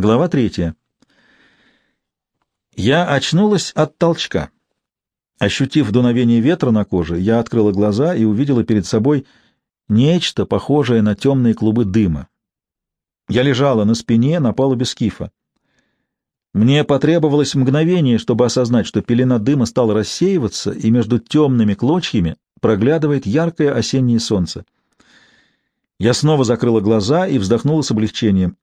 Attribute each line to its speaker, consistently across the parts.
Speaker 1: Глава третья. Я очнулась от толчка. Ощутив дуновение ветра на коже, я открыла глаза и увидела перед собой нечто похожее на темные клубы дыма. Я лежала на спине на палубе скифа. Мне потребовалось мгновение, чтобы осознать, что пелена дыма стала рассеиваться, и между темными клочьями проглядывает яркое осеннее солнце. Я снова закрыла глаза и вздохнула с облегчением.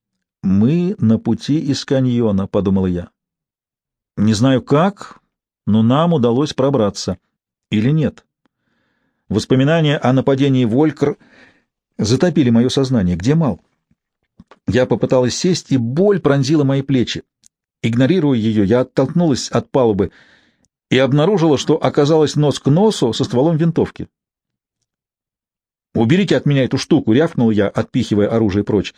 Speaker 1: «Мы на пути из каньона», — подумала я. «Не знаю как, но нам удалось пробраться. Или нет?» Воспоминания о нападении Волькр затопили мое сознание. Где Мал? Я попыталась сесть, и боль пронзила мои плечи. Игнорируя ее, я оттолкнулась от палубы и обнаружила, что оказалась нос к носу со стволом винтовки. «Уберите от меня эту штуку!» — рявкнул я, отпихивая оружие прочь.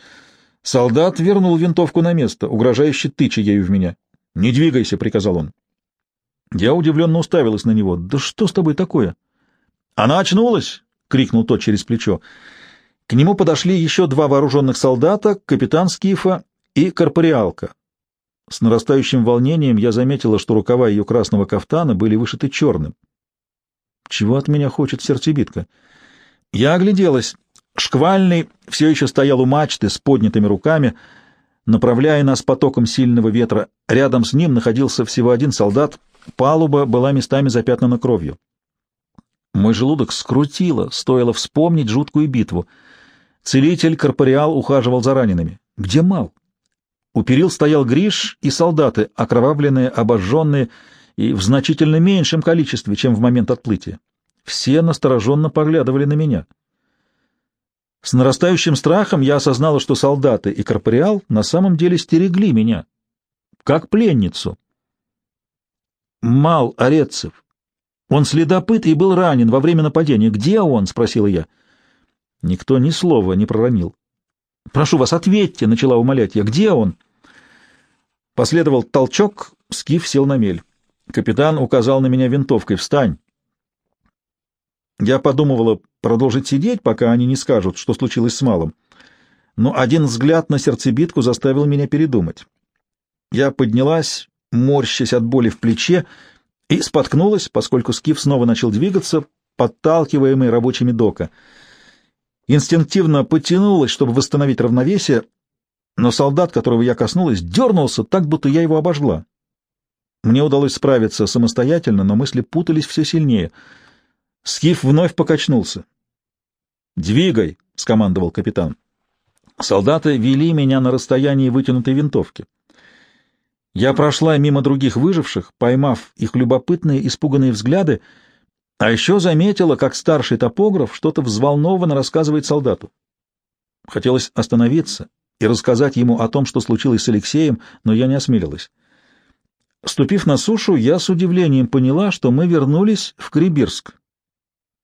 Speaker 1: Солдат вернул винтовку на место, угрожающе тыча ею в меня. «Не двигайся!» — приказал он. Я удивленно уставилась на него. «Да что с тобой такое?» «Она очнулась!» — крикнул тот через плечо. К нему подошли еще два вооруженных солдата, капитан Скифа и корпориалка. С нарастающим волнением я заметила, что рукава ее красного кафтана были вышиты черным. Чего от меня хочет сердцебитка? Я огляделась. Шквальный все еще стоял у мачты с поднятыми руками, направляя нас потоком сильного ветра. Рядом с ним находился всего один солдат. Палуба была местами запятнана кровью. Мой желудок скрутило, стоило вспомнить жуткую битву. Целитель корпориал ухаживал за ранеными. Где Мал? У перил стоял Гриш и солдаты, окровавленные, обожженные и в значительно меньшем количестве, чем в момент отплытия. Все настороженно поглядывали на меня. С нарастающим страхом я осознала, что солдаты и корпориал на самом деле стерегли меня, как пленницу. Мал Орецев. Он следопыт и был ранен во время нападения. Где он? — спросила я. Никто ни слова не проронил. «Прошу вас, ответьте!» — начала умолять я. «Где он?» Последовал толчок, Скиф сел на мель. Капитан указал на меня винтовкой. «Встань!» Я подумывала продолжить сидеть, пока они не скажут, что случилось с малым. Но один взгляд на сердцебитку заставил меня передумать. Я поднялась, морщась от боли в плече, и споткнулась, поскольку Скиф снова начал двигаться, подталкиваемый рабочими дока — инстинктивно потянулась, чтобы восстановить равновесие, но солдат, которого я коснулась, дернулся так, будто я его обожгла. Мне удалось справиться самостоятельно, но мысли путались все сильнее. Скиф вновь покачнулся. «Двигай!» — скомандовал капитан. Солдаты вели меня на расстоянии вытянутой винтовки. Я прошла мимо других выживших, поймав их любопытные, испуганные взгляды, а еще заметила, как старший топограф что-то взволнованно рассказывает солдату. Хотелось остановиться и рассказать ему о том, что случилось с Алексеем, но я не осмелилась. Ступив на сушу, я с удивлением поняла, что мы вернулись в Крибирск.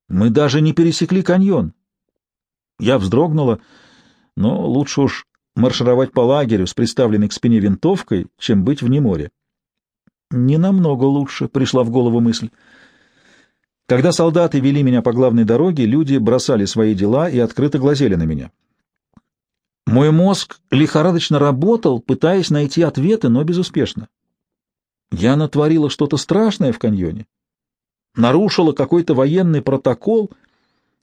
Speaker 1: Мы даже не пересекли каньон. Я вздрогнула, но лучше уж маршировать по лагерю с приставленной к спине винтовкой, чем быть вне моря. Не намного лучше, пришла в голову мысль. Когда солдаты вели меня по главной дороге, люди бросали свои дела и открыто глазели на меня. Мой мозг лихорадочно работал, пытаясь найти ответы, но безуспешно. Я натворила что-то страшное в каньоне, нарушила какой-то военный протокол,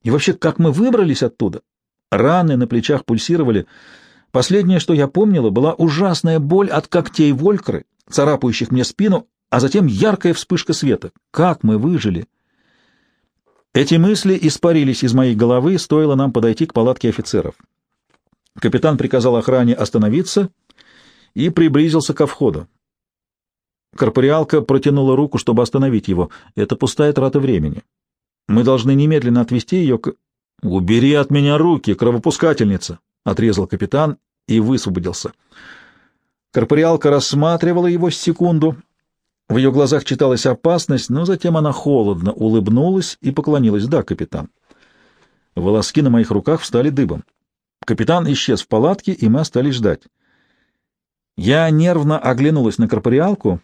Speaker 1: и вообще, как мы выбрались оттуда? Раны на плечах пульсировали. Последнее, что я помнила, была ужасная боль от когтей волькры, царапающих мне спину, а затем яркая вспышка света. Как мы выжили? Эти мысли испарились из моей головы, стоило нам подойти к палатке офицеров. Капитан приказал охране остановиться и приблизился ко входу. Корпориалка протянула руку, чтобы остановить его. Это пустая трата времени. Мы должны немедленно отвести ее к... — Убери от меня руки, кровопускательница! — отрезал капитан и высвободился. Корпориалка рассматривала его секунду, в ее глазах читалась опасность, но затем она холодно улыбнулась и поклонилась. «Да, капитан». Волоски на моих руках встали дыбом. Капитан исчез в палатке, и мы остались ждать. Я нервно оглянулась на корпориалку,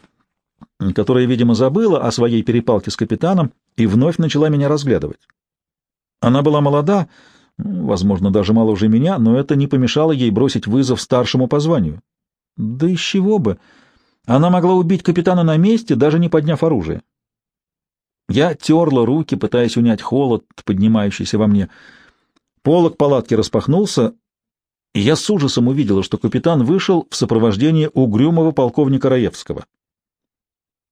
Speaker 1: которая, видимо, забыла о своей перепалке с капитаном и вновь начала меня разглядывать. Она была молода, возможно, даже моложе меня, но это не помешало ей бросить вызов старшему по званию. Да из чего бы? Она могла убить капитана на месте, даже не подняв оружие. Я терла руки, пытаясь унять холод, поднимающийся во мне. Полок палатки распахнулся, и я с ужасом увидела, что капитан вышел в сопровождении угрюмого полковника Раевского.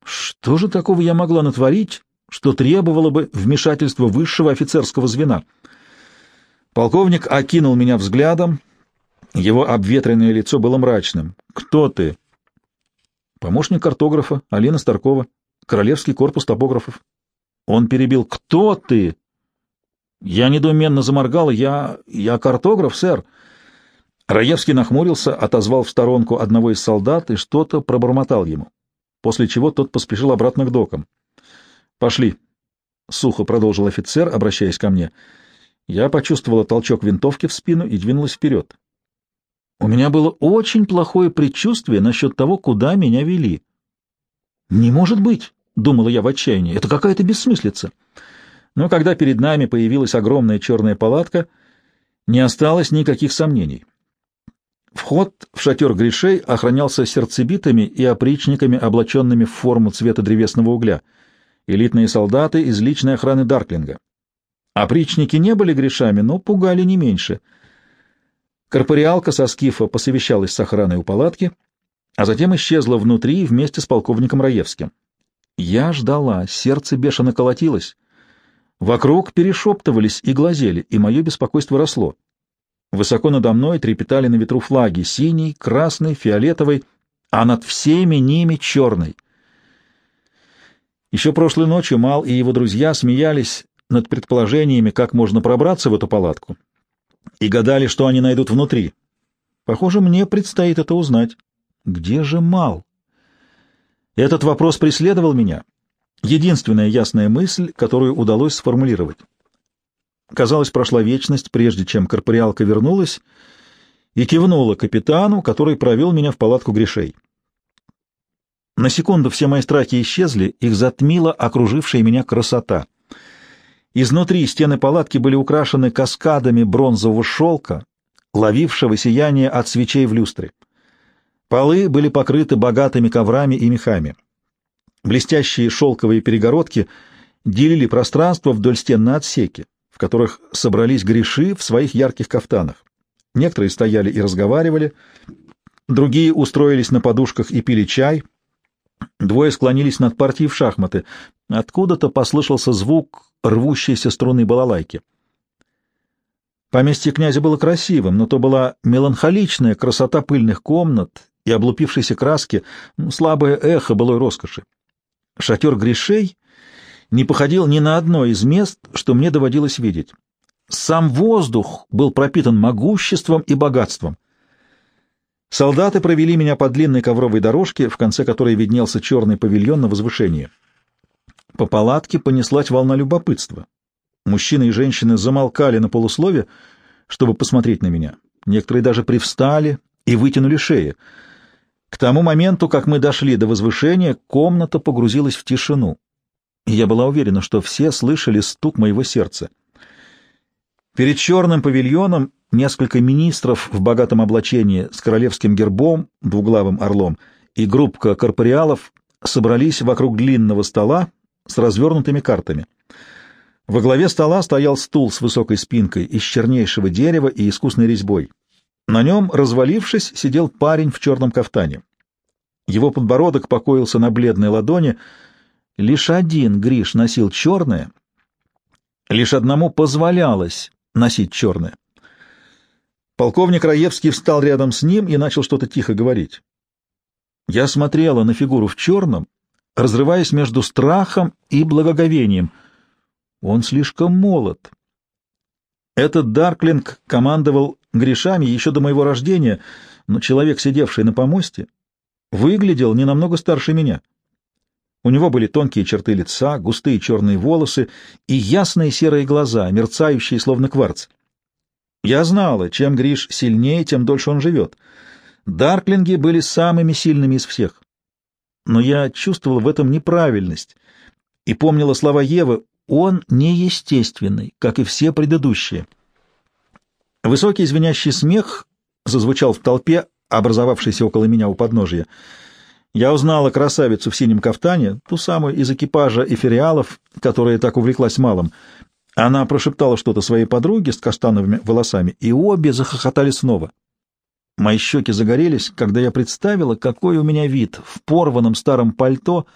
Speaker 1: Что же такого я могла натворить, что требовало бы вмешательства высшего офицерского звена? Полковник окинул меня взглядом, его обветренное лицо было мрачным. «Кто ты?» «Помощник картографа, Алина Старкова, Королевский корпус топографов». Он перебил. «Кто ты?» Я недоуменно заморгал. «Я... я картограф, сэр». Раевский нахмурился, отозвал в сторонку одного из солдат и что-то пробормотал ему, после чего тот поспешил обратно к докам. «Пошли», — сухо продолжил офицер, обращаясь ко мне. Я почувствовала толчок винтовки в спину и двинулась вперед. У меня было очень плохое предчувствие насчет того, куда меня вели. «Не может быть!» — думала я в отчаянии. «Это какая-то бессмыслица!» Но когда перед нами появилась огромная черная палатка, не осталось никаких сомнений. Вход в шатер грешей охранялся сердцебитами и опричниками, облаченными в форму цвета древесного угля, элитные солдаты из личной охраны Дарклинга. Опричники не были грешами, но пугали не меньше — Корпориалка со скифа посовещалась с охраной у палатки, а затем исчезла внутри вместе с полковником Раевским. Я ждала, сердце бешено колотилось. Вокруг перешептывались и глазели, и мое беспокойство росло. Высоко надо мной трепетали на ветру флаги — синий, красный, фиолетовый, а над всеми ними черный. Еще прошлой ночью Мал и его друзья смеялись над предположениями, как можно пробраться в эту палатку, и гадали, что они найдут внутри. Похоже, мне предстоит это узнать. Где же Мал? Этот вопрос преследовал меня. Единственная ясная мысль, которую удалось сформулировать. Казалось, прошла вечность, прежде чем корпориалка вернулась и кивнула капитану, который провел меня в палатку грешей. На секунду все мои страхи исчезли, их затмила окружившая меня красота — Изнутри стены палатки были украшены каскадами бронзового шелка, ловившего сияние от свечей в люстре. Полы были покрыты богатыми коврами и мехами. Блестящие шелковые перегородки делили пространство вдоль стен на отсеки, в которых собрались греши в своих ярких кафтанах. Некоторые стояли и разговаривали, другие устроились на подушках и пили чай, двое склонились над партией в шахматы. Откуда-то послышался звук рвущейся струны балалайки. Поместье князя было красивым, но то была меланхоличная красота пыльных комнат и облупившейся краски, слабое эхо былой роскоши. Шатер грешей не походил ни на одно из мест, что мне доводилось видеть. Сам воздух был пропитан могуществом и богатством. Солдаты провели меня по длинной ковровой дорожке, в конце которой виднелся черный павильон на возвышении. По палатке понеслась волна любопытства. Мужчины и женщины замолкали на полуслове, чтобы посмотреть на меня. Некоторые даже привстали и вытянули шеи. К тому моменту, как мы дошли до возвышения, комната погрузилась в тишину. Я была уверена, что все слышали стук моего сердца. Перед черным павильоном несколько министров в богатом облачении с королевским гербом, двуглавым орлом, и группка корпориалов собрались вокруг длинного стола, с развернутыми картами. Во главе стола стоял стул с высокой спинкой из чернейшего дерева и искусной резьбой. На нем, развалившись, сидел парень в черном кафтане. Его подбородок покоился на бледной ладони. Лишь один Гриш носил черное, лишь одному позволялось носить черное. Полковник Раевский встал рядом с ним и начал что-то тихо говорить. Я смотрела на фигуру в черном разрываясь между страхом и благоговением. Он слишком молод. Этот Дарклинг командовал грешами еще до моего рождения, но человек, сидевший на помосте, выглядел не намного старше меня. У него были тонкие черты лица, густые черные волосы и ясные серые глаза, мерцающие словно кварц. Я знала, чем Гриш сильнее, тем дольше он живет. Дарклинги были самыми сильными из всех но я чувствовал в этом неправильность и помнила слова Евы «Он неестественный, как и все предыдущие». Высокий звенящий смех зазвучал в толпе, образовавшейся около меня у подножия. Я узнала красавицу в синем кафтане, ту самую из экипажа эфириалов, которая так увлеклась малым. Она прошептала что-то своей подруге с каштановыми волосами, и обе захохотали снова. Мои щеки загорелись, когда я представила, какой у меня вид в порванном старом пальто,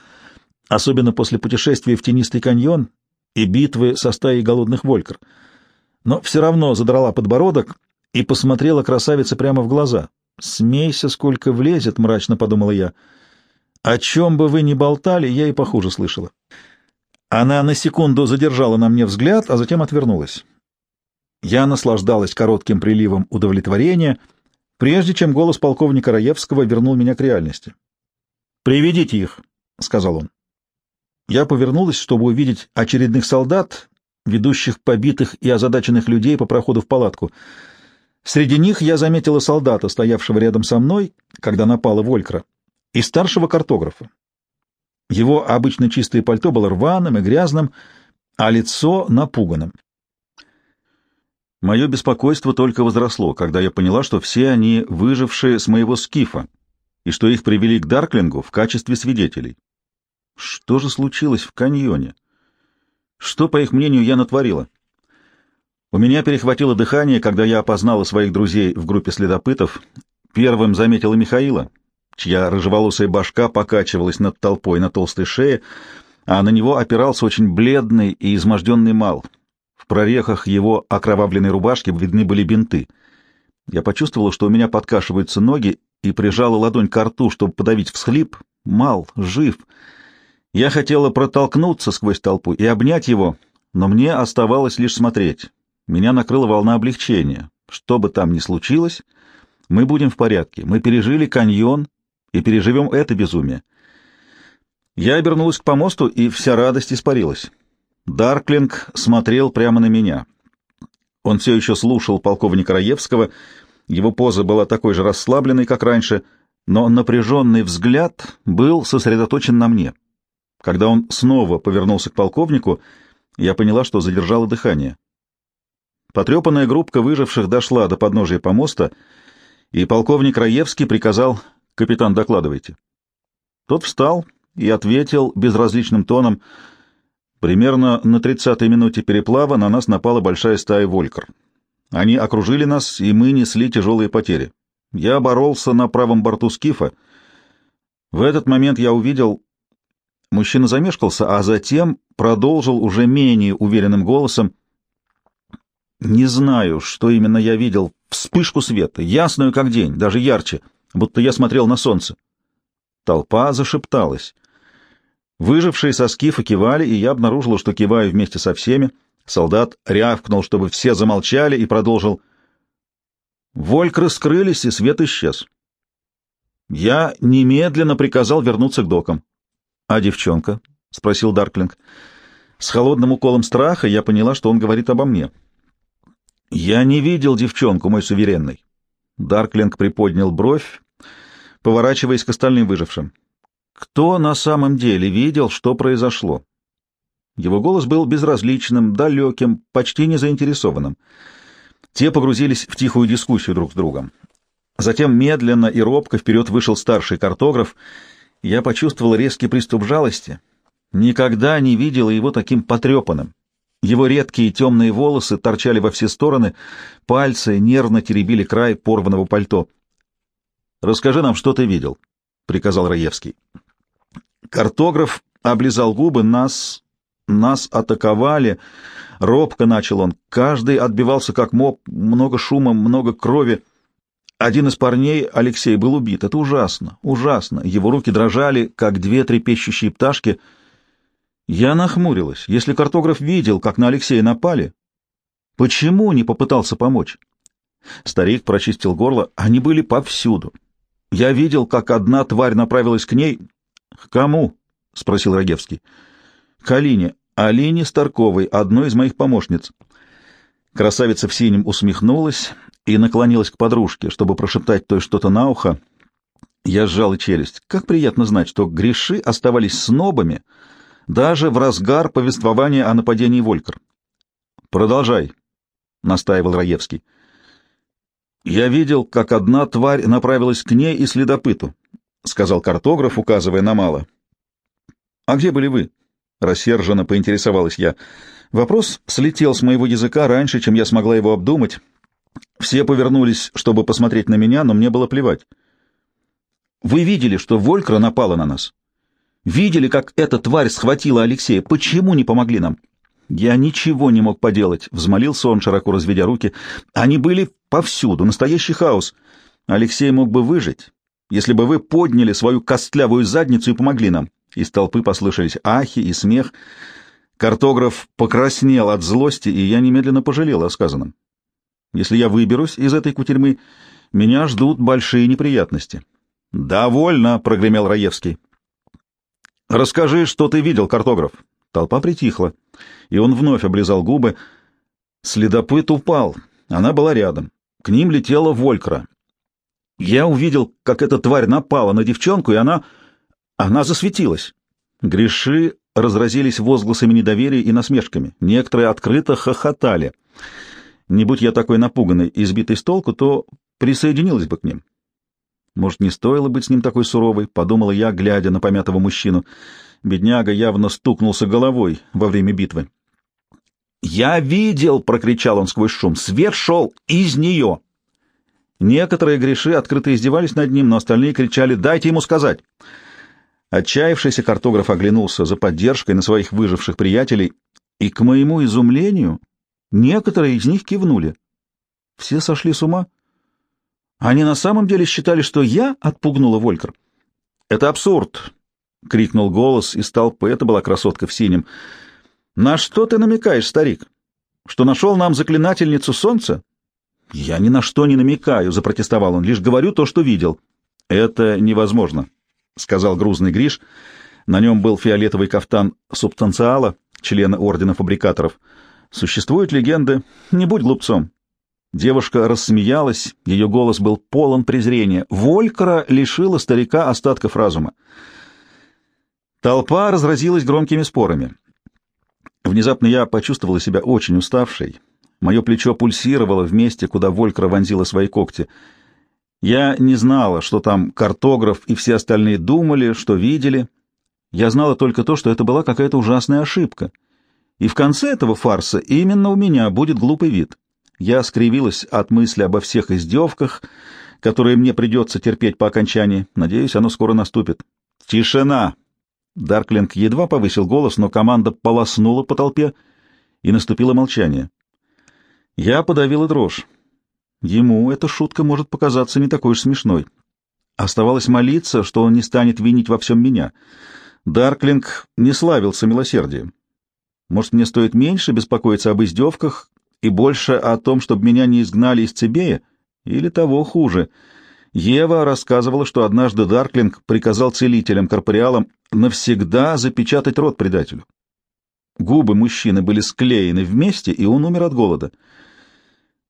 Speaker 1: особенно после путешествия в тенистый каньон и битвы со стаей голодных волькер. Но все равно задрала подбородок и посмотрела красавице прямо в глаза. «Смейся, сколько влезет», — мрачно подумала я. «О чем бы вы ни болтали, я и похуже слышала». Она на секунду задержала на мне взгляд, а затем отвернулась. Я наслаждалась коротким приливом удовлетворения, прежде чем голос полковника Раевского вернул меня к реальности. «Приведите их», — сказал он. Я повернулась, чтобы увидеть очередных солдат, ведущих побитых и озадаченных людей по проходу в палатку. Среди них я заметила солдата, стоявшего рядом со мной, когда напала Волькра, и старшего картографа. Его обычно чистое пальто было рваным и грязным, а лицо напуганным. Мое беспокойство только возросло, когда я поняла, что все они выжившие с моего скифа, и что их привели к Дарклингу в качестве свидетелей. Что же случилось в каньоне? Что, по их мнению, я натворила? У меня перехватило дыхание, когда я опознала своих друзей в группе следопытов. Первым заметила Михаила, чья рыжеволосая башка покачивалась над толпой на толстой шее, а на него опирался очень бледный и изможденный мал. В прорехах его окровавленной рубашки видны были бинты. Я почувствовала, что у меня подкашиваются ноги, и прижала ладонь к рту, чтобы подавить всхлип. Мал, жив. Я хотела протолкнуться сквозь толпу и обнять его, но мне оставалось лишь смотреть. Меня накрыла волна облегчения. Что бы там ни случилось, мы будем в порядке. Мы пережили каньон и переживем это безумие. Я обернулась к помосту, и вся радость испарилась. Дарклинг смотрел прямо на меня. Он все еще слушал полковника Раевского. Его поза была такой же расслабленной, как раньше, но напряженный взгляд был сосредоточен на мне. Когда он снова повернулся к полковнику, я поняла, что задержала дыхание. Потрепанная группка выживших дошла до подножия помоста, и полковник Раевский приказал «Капитан, докладывайте». Тот встал и ответил безразличным тоном «Примерно на тридцатой минуте переплава на нас напала большая стая волькер. Они окружили нас, и мы несли тяжелые потери. Я боролся на правом борту скифа. В этот момент я увидел, Мужчина замешкался, а затем продолжил уже менее уверенным голосом. «Не знаю, что именно я видел. Вспышку света, ясную как день, даже ярче, будто я смотрел на солнце». Толпа зашепталась. Выжившие со скифа кивали, и я обнаружил, что киваю вместе со всеми. Солдат рявкнул, чтобы все замолчали, и продолжил. Вольк раскрылись, и свет исчез. Я немедленно приказал вернуться к докам. «А девчонка?» — спросил Дарклинг. С холодным уколом страха я поняла, что он говорит обо мне. «Я не видел девчонку, мой суверенный». Дарклинг приподнял бровь, поворачиваясь к остальным выжившим. «Кто на самом деле видел, что произошло?» Его голос был безразличным, далеким, почти незаинтересованным. Те погрузились в тихую дискуссию друг с другом. Затем медленно и робко вперед вышел старший картограф — я почувствовал резкий приступ жалости. Никогда не видела его таким потрепанным. Его редкие темные волосы торчали во все стороны, пальцы нервно теребили край порванного пальто. «Расскажи нам, что ты видел», — приказал Раевский. Картограф облизал губы. «Нас... нас атаковали...» Робко начал он. Каждый отбивался как мог, много шума, много крови. Один из парней, Алексей, был убит. Это ужасно, ужасно. Его руки дрожали, как две трепещущие пташки. Я нахмурилась. Если картограф видел, как на Алексея напали, почему не попытался помочь? Старик прочистил горло. Они были повсюду. Я видел, как одна тварь направилась к ней. — К кому? — спросил Рогевский. — К Алине. Алине Старковой, одной из моих помощниц. Красавица в синем усмехнулась и наклонилась к подружке, чтобы прошептать той что-то на ухо. Я сжал челюсть. Как приятно знать, что греши оставались снобами даже в разгар повествования о нападении Волькер. «Продолжай», — настаивал Раевский. Я видел, как одна тварь направилась к ней и следопыту, — сказал картограф, указывая на мало. — А где были вы? — рассерженно поинтересовалась я. Вопрос слетел с моего языка раньше, чем я смогла его обдумать. Все повернулись, чтобы посмотреть на меня, но мне было плевать. Вы видели, что Волькра напала на нас? Видели, как эта тварь схватила Алексея? Почему не помогли нам? Я ничего не мог поделать, взмолился он, широко разведя руки. Они были повсюду, настоящий хаос. Алексей мог бы выжить, если бы вы подняли свою костлявую задницу и помогли нам. Из толпы послышались ахи и смех. Картограф покраснел от злости, и я немедленно пожалел о сказанном. Если я выберусь из этой кутерьмы, меня ждут большие неприятности. «Довольно!» — прогремел Раевский. «Расскажи, что ты видел, картограф». Толпа притихла, и он вновь облизал губы. Следопыт упал. Она была рядом. К ним летела Волькра. Я увидел, как эта тварь напала на девчонку, и она... она засветилась. Греши разразились возгласами недоверия и насмешками. Некоторые открыто хохотали. Не будь я такой напуганный и сбитый с толку, то присоединилась бы к ним. Может, не стоило быть с ним такой суровой, подумала я, глядя на помятого мужчину. Бедняга явно стукнулся головой во время битвы. «Я видел!» — прокричал он сквозь шум. «Свет шел из нее!» Некоторые греши открыто издевались над ним, но остальные кричали «Дайте ему сказать!» Отчаявшийся картограф оглянулся за поддержкой на своих выживших приятелей, и, к моему изумлению, некоторые из них кивнули. Все сошли с ума. Они на самом деле считали, что я отпугнула Волькер. «Это абсурд!» — крикнул голос из толпы. Это была красотка в синем. «На что ты намекаешь, старик? Что нашел нам заклинательницу солнца?» «Я ни на что не намекаю», — запротестовал он. «Лишь говорю то, что видел». «Это невозможно», — сказал грузный Гриш. На нем был фиолетовый кафтан субстанциала, члена Ордена Фабрикаторов. «Существуют легенды. Не будь глупцом. Девушка рассмеялась, ее голос был полон презрения. Волькара лишила старика остатков разума. Толпа разразилась громкими спорами. Внезапно я почувствовала себя очень уставшей. Мое плечо пульсировало в месте, куда Волькара вонзила свои когти. Я не знала, что там картограф и все остальные думали, что видели. Я знала только то, что это была какая-то ужасная ошибка. И в конце этого фарса именно у меня будет глупый вид. Я скривилась от мысли обо всех издевках, которые мне придется терпеть по окончании. Надеюсь, оно скоро наступит. «Тишина!» Дарклинг едва повысил голос, но команда полоснула по толпе, и наступило молчание. Я подавила дрожь. Ему эта шутка может показаться не такой уж смешной. Оставалось молиться, что он не станет винить во всем меня. Дарклинг не славился милосердием. Может, мне стоит меньше беспокоиться об издевках и больше о том, чтобы меня не изгнали из Цибея, или того хуже. Ева рассказывала, что однажды Дарклинг приказал целителям-корпориалам навсегда запечатать рот предателю. Губы мужчины были склеены вместе, и он умер от голода.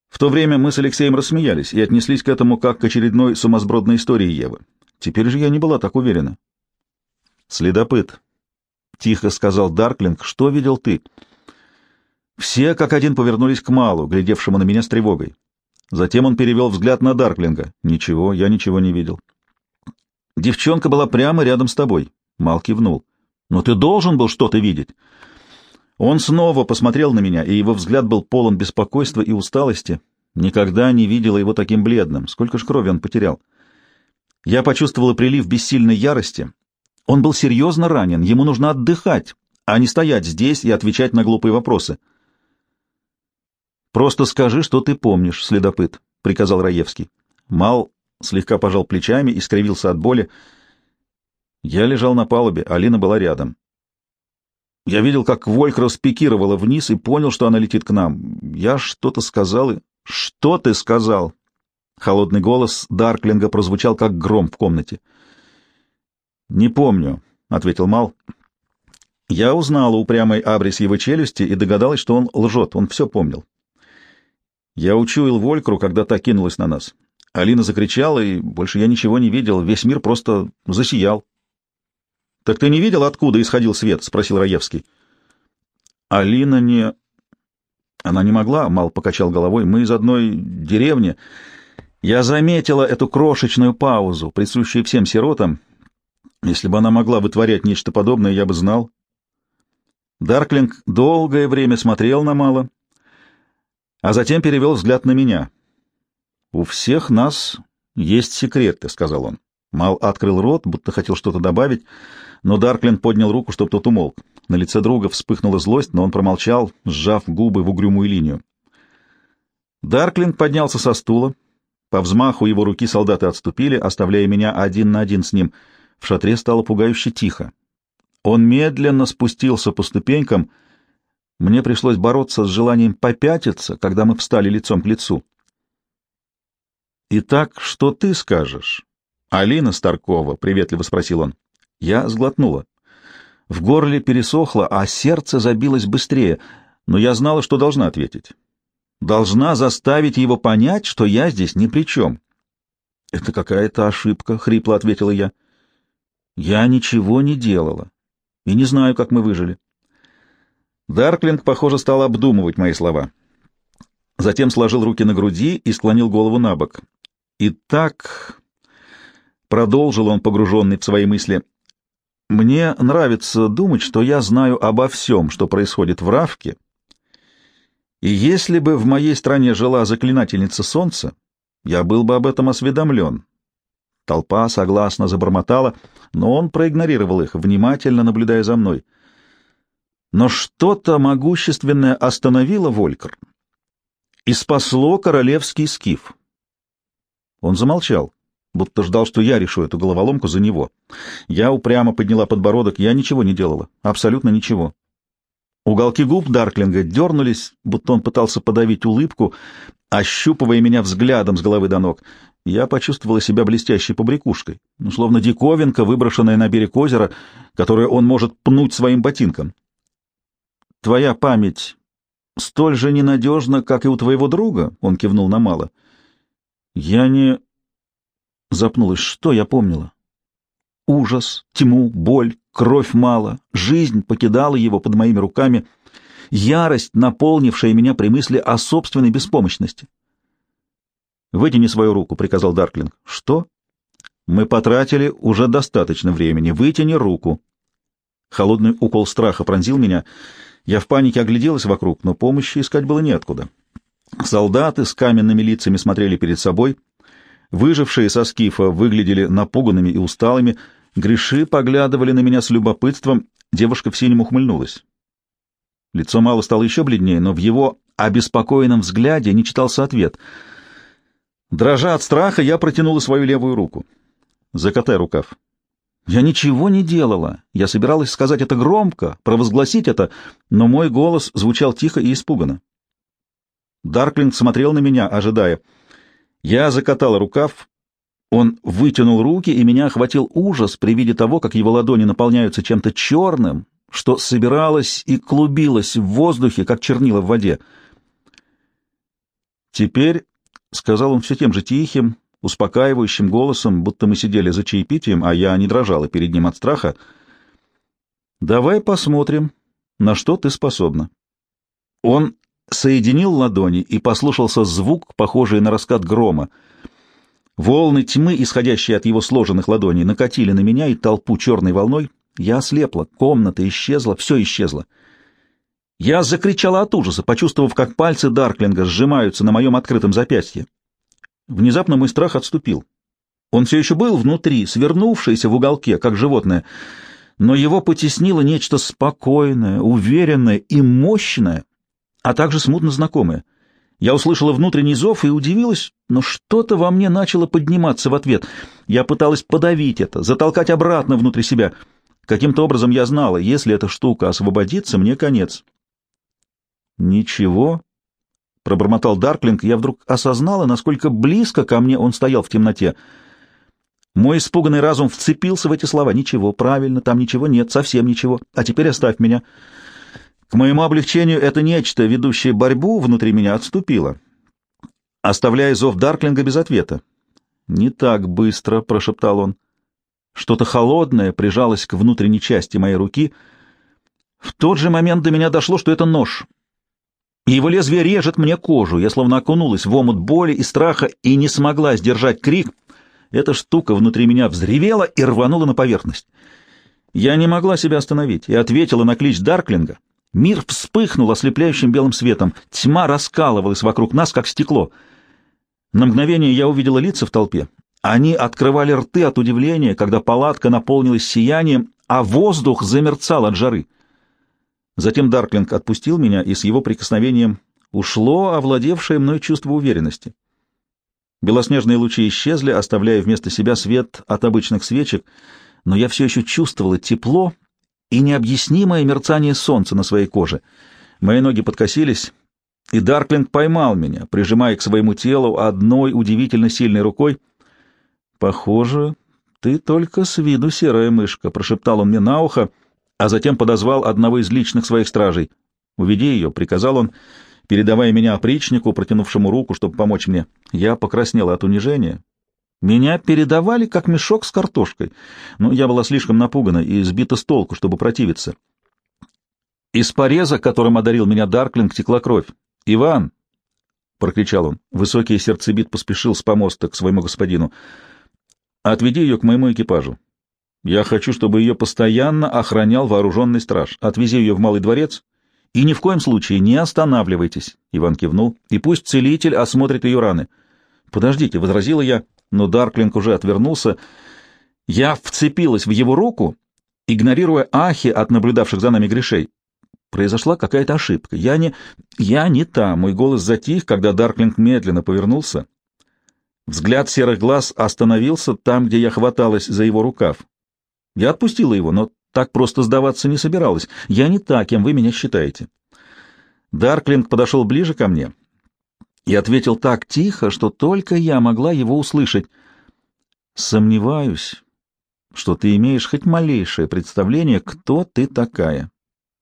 Speaker 1: В то время мы с Алексеем рассмеялись и отнеслись к этому как к очередной сумасбродной истории Евы. Теперь же я не была так уверена. «Следопыт», — тихо сказал Дарклинг, — «что видел ты?» Все как один повернулись к Малу, глядевшему на меня с тревогой. Затем он перевел взгляд на Дарклинга. «Ничего, я ничего не видел». «Девчонка была прямо рядом с тобой», — Мал кивнул. «Но ты должен был что-то видеть». Он снова посмотрел на меня, и его взгляд был полон беспокойства и усталости. Никогда не видела его таким бледным. Сколько ж крови он потерял. Я почувствовала прилив бессильной ярости. Он был серьезно ранен, ему нужно отдыхать, а не стоять здесь и отвечать на глупые вопросы. «Просто скажи, что ты помнишь, следопыт», — приказал Раевский. Мал слегка пожал плечами и скривился от боли. Я лежал на палубе, Алина была рядом. Я видел, как Волька распикировала вниз и понял, что она летит к нам. Я что-то сказал и... «Что ты сказал?» Холодный голос Дарклинга прозвучал, как гром в комнате. «Не помню», — ответил Мал. Я узнал упрямый абрис его челюсти и догадалась, что он лжет, он все помнил. Я учуял Волькру, когда та кинулась на нас. Алина закричала, и больше я ничего не видел. Весь мир просто засиял. — Так ты не видел, откуда исходил свет? — спросил Раевский. — Алина не... Она не могла, — Мал покачал головой. — Мы из одной деревни. Я заметила эту крошечную паузу, присущую всем сиротам. Если бы она могла вытворять нечто подобное, я бы знал. Дарклинг долгое время смотрел на Мала, а затем перевел взгляд на меня. «У всех нас есть секреты», — сказал он. Мал открыл рот, будто хотел что-то добавить, но Дарклинг поднял руку, чтобы тот умолк. На лице друга вспыхнула злость, но он промолчал, сжав губы в угрюмую линию. Дарклинг поднялся со стула. По взмаху его руки солдаты отступили, оставляя меня один на один с ним. В шатре стало пугающе тихо. Он медленно спустился по ступенькам. Мне пришлось бороться с желанием попятиться, когда мы встали лицом к лицу. «Итак, что ты скажешь?» «Алина Старкова», — приветливо спросил он. Я сглотнула. В горле пересохло, а сердце забилось быстрее, но я знала, что должна ответить. Должна заставить его понять, что я здесь ни при чем. — Это какая-то ошибка, — хрипло ответила я. — Я ничего не делала и не знаю, как мы выжили. Дарклинг, похоже, стал обдумывать мои слова. Затем сложил руки на груди и склонил голову на бок. «Итак...» — продолжил он, погруженный в свои мысли. Мне нравится думать, что я знаю обо всем, что происходит в Равке, и если бы в моей стране жила заклинательница солнца, я был бы об этом осведомлен. Толпа согласно забормотала, но он проигнорировал их, внимательно наблюдая за мной. Но что-то могущественное остановило Волькер и спасло королевский скиф. Он замолчал будто ждал, что я решу эту головоломку за него. Я упрямо подняла подбородок, я ничего не делала, абсолютно ничего. Уголки губ Дарклинга дернулись, будто он пытался подавить улыбку, ощупывая меня взглядом с головы до ног. Я почувствовала себя блестящей побрякушкой, словно диковинка, выброшенная на берег озера, которую он может пнуть своим ботинком. «Твоя память столь же ненадежна, как и у твоего друга?» — он кивнул на Мало. «Я не...» Запнулась. Что я помнила? Ужас, тьму, боль, кровь мало, жизнь покидала его под моими руками, ярость, наполнившая меня при мысли о собственной беспомощности. «Вытяни свою руку», — приказал Дарклинг. «Что?» «Мы потратили уже достаточно времени. Вытяни руку». Холодный укол страха пронзил меня. Я в панике огляделась вокруг, но помощи искать было неоткуда. Солдаты с каменными лицами смотрели перед собой — Выжившие со скифа выглядели напуганными и усталыми, греши поглядывали на меня с любопытством, девушка в синем ухмыльнулась. Лицо мало стало еще бледнее, но в его обеспокоенном взгляде не читался ответ. Дрожа от страха, я протянула свою левую руку. «Закатай рукав». Я ничего не делала. Я собиралась сказать это громко, провозгласить это, но мой голос звучал тихо и испуганно. Дарклинг смотрел на меня, ожидая — я закатал рукав, он вытянул руки, и меня охватил ужас при виде того, как его ладони наполняются чем-то черным, что собиралось и клубилось в воздухе, как чернила в воде. «Теперь», — сказал он все тем же тихим, успокаивающим голосом, будто мы сидели за чаепитием, а я не дрожала перед ним от страха, — «давай посмотрим, на что ты способна». Он соединил ладони, и послушался звук, похожий на раскат грома. Волны тьмы, исходящие от его сложенных ладоней, накатили на меня и толпу черной волной. Я ослепла, комната исчезла, все исчезло. Я закричала от ужаса, почувствовав, как пальцы Дарклинга сжимаются на моем открытом запястье. Внезапно мой страх отступил. Он все еще был внутри, свернувшийся в уголке, как животное, но его потеснило нечто спокойное, уверенное и мощное, а также смутно знакомое. Я услышала внутренний зов и удивилась, но что-то во мне начало подниматься в ответ. Я пыталась подавить это, затолкать обратно внутрь себя. Каким-то образом я знала, если эта штука освободится, мне конец. «Ничего», — пробормотал Дарклинг, я вдруг осознала, насколько близко ко мне он стоял в темноте. Мой испуганный разум вцепился в эти слова. «Ничего, правильно, там ничего нет, совсем ничего. А теперь оставь меня». К моему облегчению это нечто, ведущее борьбу внутри меня, отступило, оставляя зов Дарклинга без ответа. «Не так быстро», — прошептал он. Что-то холодное прижалось к внутренней части моей руки. В тот же момент до меня дошло, что это нож. Его лезвие режет мне кожу. Я словно окунулась в омут боли и страха и не смогла сдержать крик. Эта штука внутри меня взревела и рванула на поверхность. Я не могла себя остановить и ответила на клич Дарклинга. Мир вспыхнул ослепляющим белым светом. Тьма раскалывалась вокруг нас, как стекло. На мгновение я увидела лица в толпе. Они открывали рты от удивления, когда палатка наполнилась сиянием, а воздух замерцал от жары. Затем Дарклинг отпустил меня, и с его прикосновением ушло овладевшее мной чувство уверенности. Белоснежные лучи исчезли, оставляя вместо себя свет от обычных свечек, но я все еще чувствовала тепло и необъяснимое мерцание солнца на своей коже. Мои ноги подкосились, и Дарклинг поймал меня, прижимая к своему телу одной удивительно сильной рукой. «Похоже, ты только с виду серая мышка», — прошептал он мне на ухо, а затем подозвал одного из личных своих стражей. «Уведи ее», — приказал он, передавая меня опричнику, протянувшему руку, чтобы помочь мне. Я покраснела от унижения. Меня передавали как мешок с картошкой, но я была слишком напугана и сбита с толку, чтобы противиться. Из пореза, которым одарил меня Дарклинг, текла кровь. «Иван!» — прокричал он. Высокий сердцебит поспешил с помоста к своему господину. «Отведи ее к моему экипажу. Я хочу, чтобы ее постоянно охранял вооруженный страж. Отвези ее в Малый дворец и ни в коем случае не останавливайтесь», — Иван кивнул, — «и пусть целитель осмотрит ее раны». «Подождите», — возразила я, но Дарклинг уже отвернулся. Я вцепилась в его руку, игнорируя ахи от наблюдавших за нами грешей. Произошла какая-то ошибка. Я не... Я не та. Мой голос затих, когда Дарклинг медленно повернулся. Взгляд серых глаз остановился там, где я хваталась за его рукав. Я отпустила его, но так просто сдаваться не собиралась. Я не та, кем вы меня считаете. Дарклинг подошел ближе ко мне и ответил так тихо, что только я могла его услышать. «Сомневаюсь, что ты имеешь хоть малейшее представление, кто ты такая».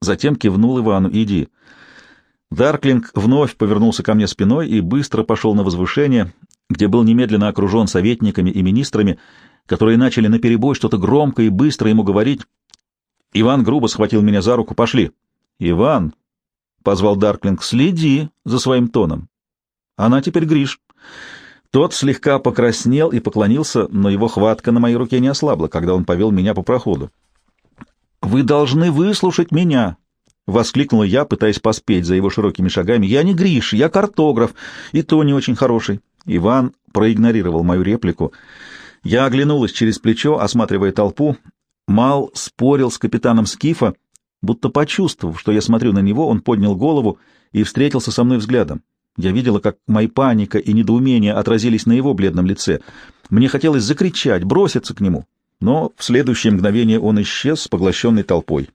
Speaker 1: Затем кивнул Ивану. «Иди». Дарклинг вновь повернулся ко мне спиной и быстро пошел на возвышение, где был немедленно окружен советниками и министрами, которые начали наперебой что-то громко и быстро ему говорить. Иван грубо схватил меня за руку. «Пошли». «Иван», — позвал Дарклинг, — «следи за своим тоном. Она теперь Гриш». Тот слегка покраснел и поклонился, но его хватка на моей руке не ослабла, когда он повел меня по проходу. «Вы должны выслушать меня!» — воскликнула я, пытаясь поспеть за его широкими шагами. «Я не Гриш, я картограф, и то не очень хороший». Иван проигнорировал мою реплику. Я оглянулась через плечо, осматривая толпу. Мал спорил с капитаном Скифа, будто почувствовав, что я смотрю на него, он поднял голову и встретился со мной взглядом. Я видела, как моя паника и недоумение отразились на его бледном лице. Мне хотелось закричать, броситься к нему, но в следующее мгновение он исчез, поглощенный толпой.